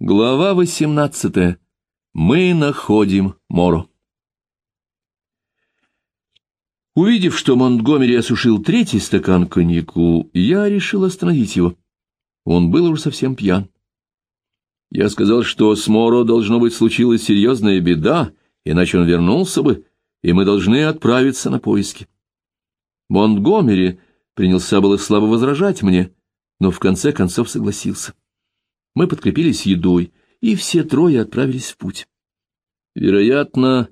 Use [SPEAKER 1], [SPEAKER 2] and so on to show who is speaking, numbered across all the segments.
[SPEAKER 1] Глава восемнадцатая. Мы находим Моро. Увидев, что Монтгомери осушил третий стакан коньяку, я решил остановить его. Он был уже совсем пьян. Я сказал, что с Моро, должно быть, случилась серьезная беда, иначе он вернулся бы, и мы должны отправиться на поиски. Монтгомери принялся было слабо возражать мне, но в конце концов согласился. Мы подкрепились едой, и все трое отправились в путь. Вероятно,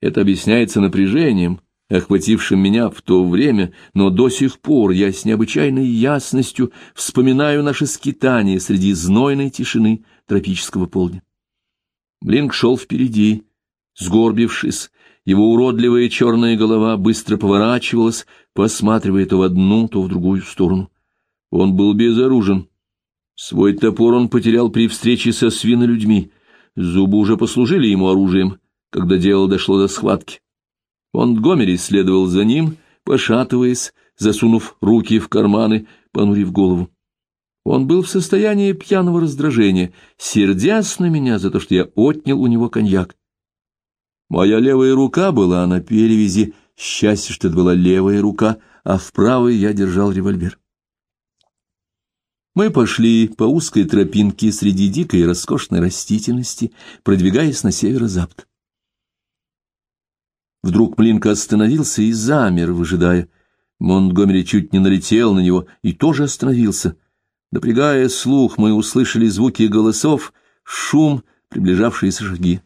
[SPEAKER 1] это объясняется напряжением, охватившим меня в то время, но до сих пор я с необычайной ясностью вспоминаю наши скитания среди знойной тишины тропического полдня. Блинк шел впереди, сгорбившись, его уродливая черная голова быстро поворачивалась, посматривая то в одну, то в другую сторону. Он был безоружен, Свой топор он потерял при встрече со свинолюдьми. Зубы уже послужили ему оружием, когда дело дошло до схватки. Монтгомери следовал за ним, пошатываясь, засунув руки в карманы, понурив голову. Он был в состоянии пьяного раздражения, сердясь на меня за то, что я отнял у него коньяк. Моя левая рука была на перевязи, счастье, что это была левая рука, а в правой я держал револьвер. Мы пошли по узкой тропинке среди дикой и роскошной растительности, продвигаясь на северо-запад. Вдруг Млинка остановился и замер, выжидая. Монтгомери чуть не налетел на него и тоже остановился. Напрягая слух, мы услышали звуки голосов, шум, приближавшиеся шаги.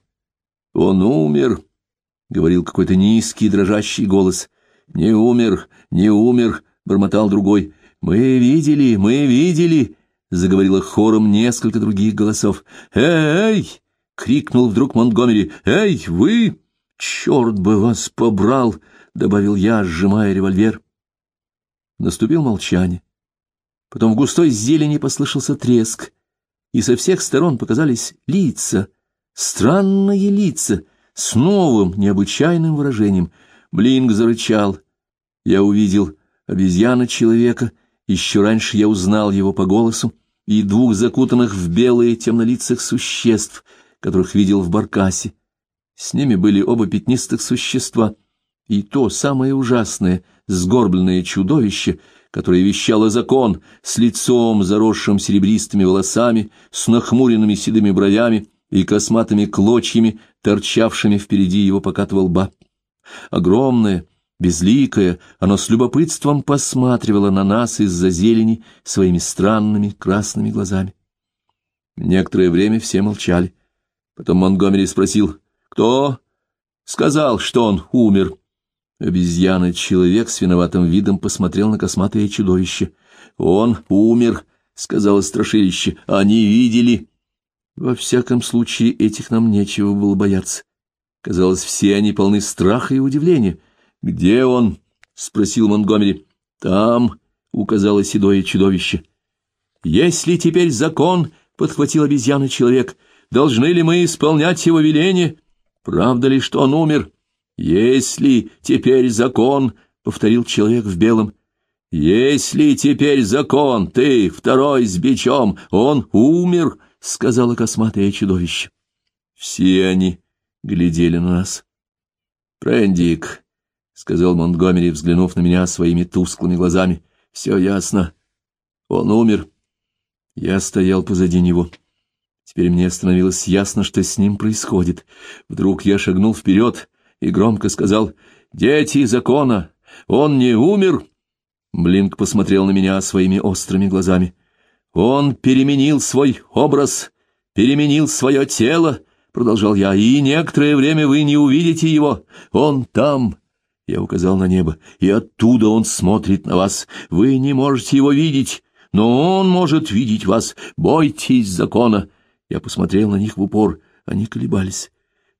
[SPEAKER 1] «Он умер», — говорил какой-то низкий дрожащий голос. «Не умер, не умер», — бормотал другой. «Мы видели, мы видели!» — заговорило хором несколько других голосов. «Эй!» — крикнул вдруг Монтгомери. «Эй, вы! Черт бы вас побрал!» — добавил я, сжимая револьвер. Наступил молчание. Потом в густой зелени послышался треск, и со всех сторон показались лица, странные лица, с новым, необычайным выражением. Блинк зарычал. Я увидел обезьяна-человека еще раньше я узнал его по голосу и двух закутанных в белые темнолицых существ, которых видел в баркасе. С ними были оба пятнистых существа, и то самое ужасное, сгорбленное чудовище, которое вещало закон, с лицом, заросшим серебристыми волосами, с нахмуренными седыми бровями и косматыми клочьями, торчавшими впереди его покатого лба. Огромное, Безликое, оно с любопытством посматривало на нас из-за зелени своими странными красными глазами. Некоторое время все молчали. Потом Монгомери спросил, кто сказал, что он умер. Обезьяна-человек с виноватым видом посмотрел на косматое чудовище. «Он умер», — сказала страшилище, — «они видели». Во всяком случае, этих нам нечего было бояться. Казалось, все они полны страха и удивления. «Где он?» — спросил Монгомери. «Там», — указало седое чудовище. «Есть ли теперь закон?» — подхватил обезьяна-человек. «Должны ли мы исполнять его веление? Правда ли, что он умер?» «Есть ли теперь закон?» — повторил человек в белом. «Есть ли теперь закон? Ты, второй с бичом, он умер!» — сказала косматое чудовище. Все они глядели на нас. «Прендик, — сказал Монтгомери, взглянув на меня своими тусклыми глазами. — Все ясно. Он умер. Я стоял позади него. Теперь мне становилось ясно, что с ним происходит. Вдруг я шагнул вперед и громко сказал «Дети закона! Он не умер!» Блинк посмотрел на меня своими острыми глазами. «Он переменил свой образ, переменил свое тело», — продолжал я, — «и некоторое время вы не увидите его. Он там, я указал на небо. «И оттуда он смотрит на вас. Вы не можете его видеть, но он может видеть вас. Бойтесь закона!» Я посмотрел на них в упор. Они колебались.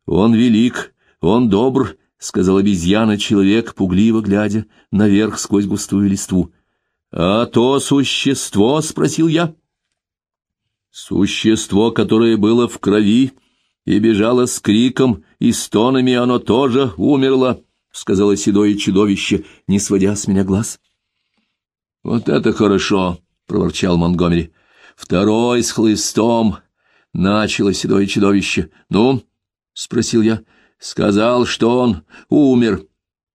[SPEAKER 1] «Он велик, он добр», — сказал обезьяна-человек, пугливо глядя наверх сквозь густую листву. «А то существо?» — спросил я. «Существо, которое было в крови и бежало с криком и стонами, оно тоже умерло». — сказала седое чудовище, не сводя с меня глаз. — Вот это хорошо! — проворчал Монгомери. — Второй с хлыстом! — начало седое чудовище. — Ну? — спросил я. — Сказал, что он умер.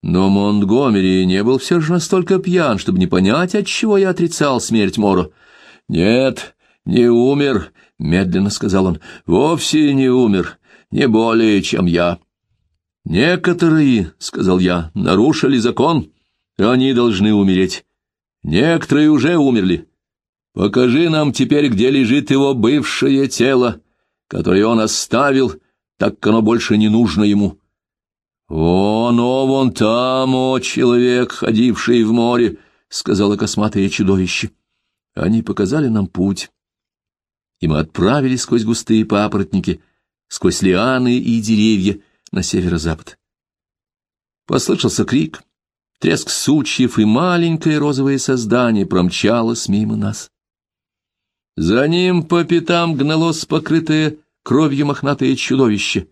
[SPEAKER 1] Но Монтгомери не был все же настолько пьян, чтобы не понять, от чего я отрицал смерть Моро. — Нет, не умер, — медленно сказал он. — Вовсе не умер, не более, чем я. — Некоторые, — сказал я, — нарушили закон. Они должны умереть. Некоторые уже умерли. Покажи нам теперь, где лежит его бывшее тело, которое он оставил, так как оно больше не нужно ему. «Оно вон там, о, человек, ходивший в море», — сказала косматое чудовище. Они показали нам путь, и мы отправились сквозь густые папоротники, сквозь лианы и деревья на северо-запад. Послышался крик, треск сучьев, и маленькое розовое создание промчалось мимо нас. За ним по пятам гналось покрытое кровью мохнатое чудовище,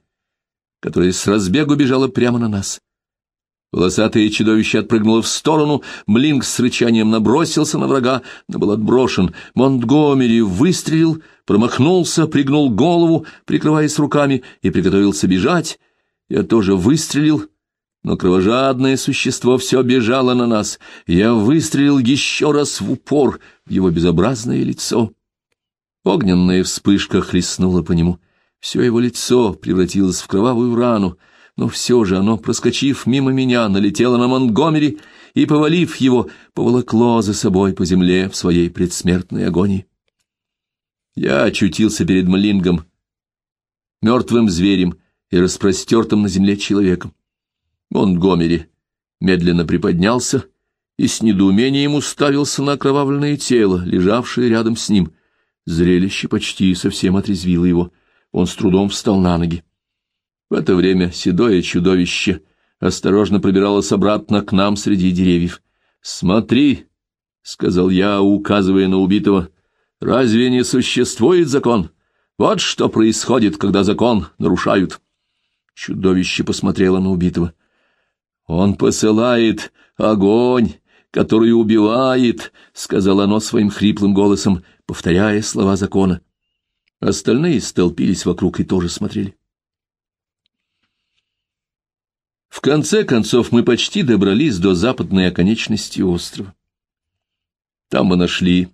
[SPEAKER 1] которое с разбегу бежало прямо на нас. Волосатое чудовище отпрыгнуло в сторону, Млинг с рычанием набросился на врага, но был отброшен. Монтгомери выстрелил, промахнулся, пригнул голову, прикрываясь руками, и приготовился бежать. Я тоже выстрелил, но кровожадное существо все бежало на нас. Я выстрелил еще раз в упор в его безобразное лицо. Огненная вспышка хлестнула по нему. Все его лицо превратилось в кровавую рану, но все же оно, проскочив мимо меня, налетело на Монтгомери и, повалив его, поволокло за собой по земле в своей предсмертной агонии. Я очутился перед Млингом, мертвым зверем и распростертым на земле человеком. Монтгомери медленно приподнялся и с недоумением уставился на окровавленное тело, лежавшее рядом с ним — Зрелище почти совсем отрезвило его. Он с трудом встал на ноги. В это время седое чудовище осторожно пробиралось обратно к нам среди деревьев. «Смотри!» — сказал я, указывая на убитого. «Разве не существует закон? Вот что происходит, когда закон нарушают». Чудовище посмотрело на убитого. «Он посылает огонь, который убивает», — сказала оно своим хриплым голосом, повторяя слова закона. Остальные столпились вокруг и тоже смотрели. В конце концов мы почти добрались до западной оконечности острова. Там мы нашли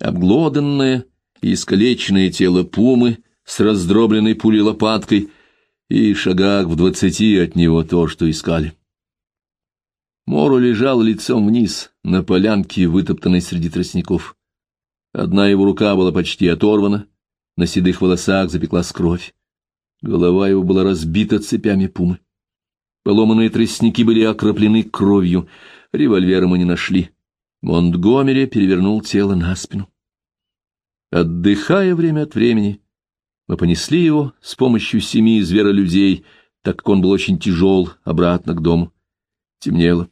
[SPEAKER 1] обглоданное и искалеченное тело пумы с раздробленной пулей лопаткой и шагах в двадцати от него то, что искали. Мору лежал лицом вниз на полянке, вытоптанной среди тростников. Одна его рука была почти оторвана, на седых волосах запеклась кровь. Голова его была разбита цепями пумы. Поломанные тростники были окроплены кровью. Револьвера мы не нашли. Монтгомери перевернул тело на спину. Отдыхая время от времени, мы понесли его с помощью семи зверолюдей, так как он был очень тяжел, обратно к дому. Темнело.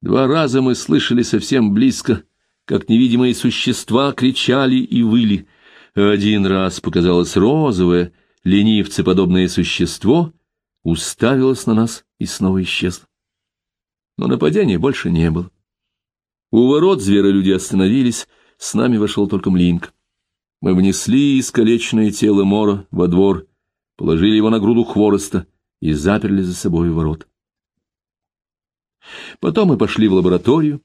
[SPEAKER 1] Два раза мы слышали совсем близко — как невидимые существа кричали и выли. Один раз показалось розовое, ленивцеподобное существо, уставилось на нас и снова исчезло. Но нападения больше не было. У ворот зверолюди остановились, с нами вошел только Млинк. Мы внесли искалеченное тело Мора во двор, положили его на груду хвороста и заперли за собой ворот. Потом мы пошли в лабораторию,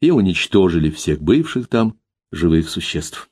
[SPEAKER 1] и уничтожили всех бывших там живых существ.